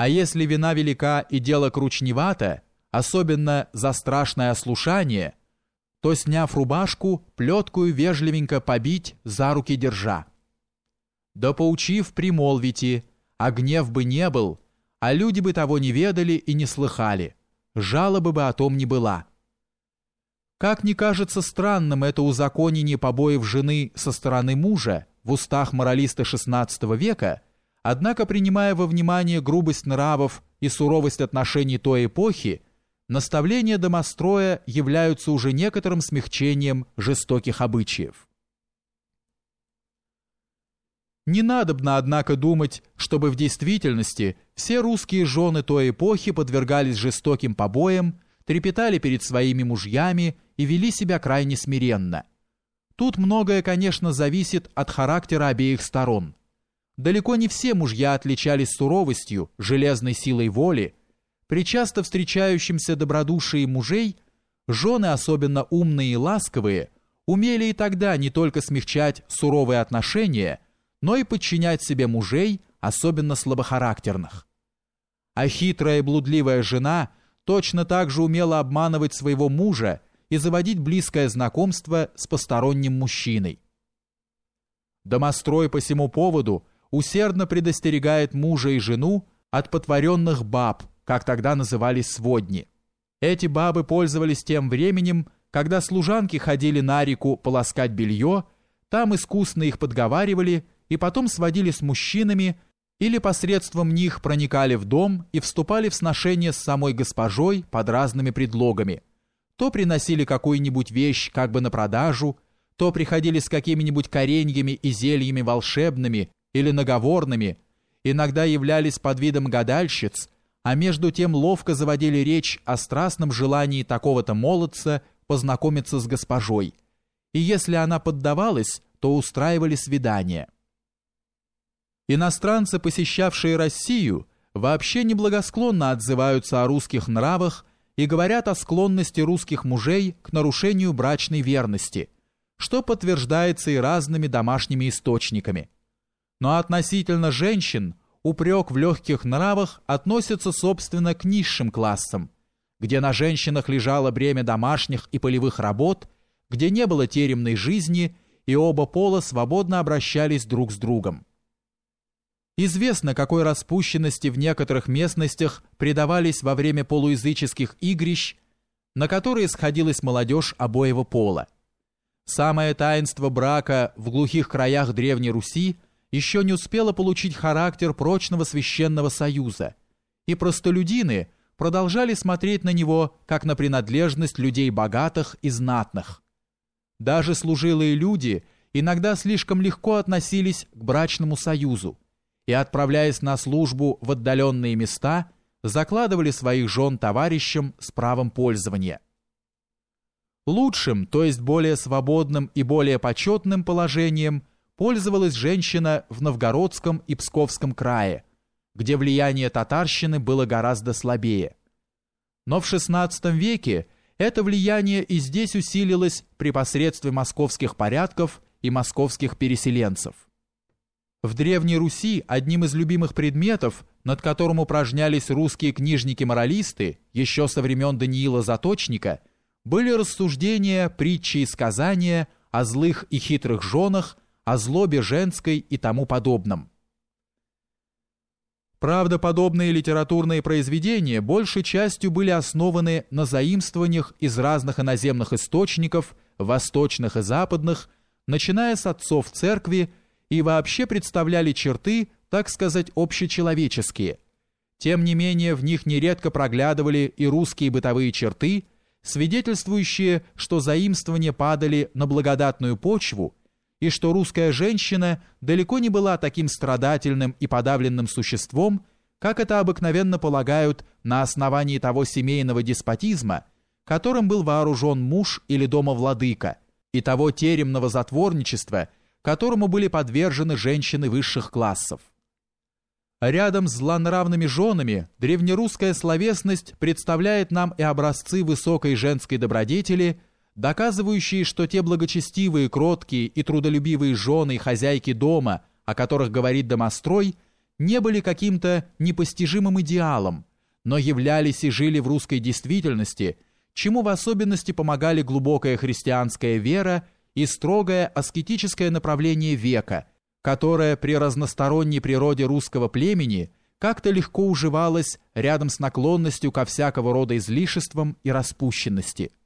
А если вина велика и дело кручневато, особенно за страшное ослушание, то, сняв рубашку, плеткую вежливенько побить, за руки держа. Да поучив, примолвите, а гнев бы не был, а люди бы того не ведали и не слыхали, жалобы бы о том не была. Как не кажется странным это узаконение побоев жены со стороны мужа в устах моралиста XVI века, однако, принимая во внимание грубость нравов и суровость отношений той эпохи, наставления домостроя являются уже некоторым смягчением жестоких обычаев. Не надобно, однако, думать, чтобы в действительности все русские жены той эпохи подвергались жестоким побоям, трепетали перед своими мужьями и вели себя крайне смиренно. Тут многое, конечно, зависит от характера обеих сторон. Далеко не все мужья отличались суровостью, железной силой воли. При часто встречающемся добродушии мужей, жены, особенно умные и ласковые, умели и тогда не только смягчать суровые отношения, но и подчинять себе мужей, особенно слабохарактерных. А хитрая и блудливая жена точно так же умела обманывать своего мужа и заводить близкое знакомство с посторонним мужчиной. Домострой по всему поводу усердно предостерегает мужа и жену от потворенных баб, как тогда назывались сводни. Эти бабы пользовались тем временем, когда служанки ходили на реку полоскать белье, там искусно их подговаривали и потом сводили с мужчинами или посредством них проникали в дом и вступали в сношение с самой госпожой под разными предлогами – то приносили какую-нибудь вещь как бы на продажу, то приходили с какими-нибудь кореньями и зельями волшебными или наговорными, иногда являлись под видом гадальщиц, а между тем ловко заводили речь о страстном желании такого-то молодца познакомиться с госпожой, и если она поддавалась, то устраивали свидания. Иностранцы, посещавшие Россию, вообще неблагосклонно отзываются о русских нравах и говорят о склонности русских мужей к нарушению брачной верности, что подтверждается и разными домашними источниками. Но относительно женщин упрек в легких нравах относится собственно к низшим классам, где на женщинах лежало бремя домашних и полевых работ, где не было теремной жизни и оба пола свободно обращались друг с другом. Известно, какой распущенности в некоторых местностях предавались во время полуязыческих игрищ, на которые сходилась молодежь обоего пола. Самое таинство брака в глухих краях Древней Руси еще не успело получить характер прочного священного союза, и простолюдины продолжали смотреть на него как на принадлежность людей богатых и знатных. Даже служилые люди иногда слишком легко относились к брачному союзу, и, отправляясь на службу в отдаленные места, закладывали своих жен товарищам с правом пользования. Лучшим, то есть более свободным и более почетным положением пользовалась женщина в Новгородском и Псковском крае, где влияние татарщины было гораздо слабее. Но в XVI веке это влияние и здесь усилилось при посредстве московских порядков и московских переселенцев. В Древней Руси одним из любимых предметов, над которым упражнялись русские книжники-моралисты еще со времен Даниила Заточника, были рассуждения, притчи и сказания о злых и хитрых женах, о злобе женской и тому подобном. Правда, подобные литературные произведения большей частью были основаны на заимствованиях из разных иноземных источников, восточных и западных, начиная с отцов церкви и вообще представляли черты, так сказать, общечеловеческие. Тем не менее, в них нередко проглядывали и русские бытовые черты, свидетельствующие, что заимствования падали на благодатную почву, и что русская женщина далеко не была таким страдательным и подавленным существом, как это обыкновенно полагают на основании того семейного деспотизма, которым был вооружен муж или домовладыка, и того теремного затворничества – которому были подвержены женщины высших классов. Рядом с злонравными женами древнерусская словесность представляет нам и образцы высокой женской добродетели, доказывающие, что те благочестивые, кроткие и трудолюбивые жены и хозяйки дома, о которых говорит домострой, не были каким-то непостижимым идеалом, но являлись и жили в русской действительности, чему в особенности помогали глубокая христианская вера и строгое аскетическое направление века, которое при разносторонней природе русского племени как-то легко уживалось рядом с наклонностью ко всякого рода излишествам и распущенности –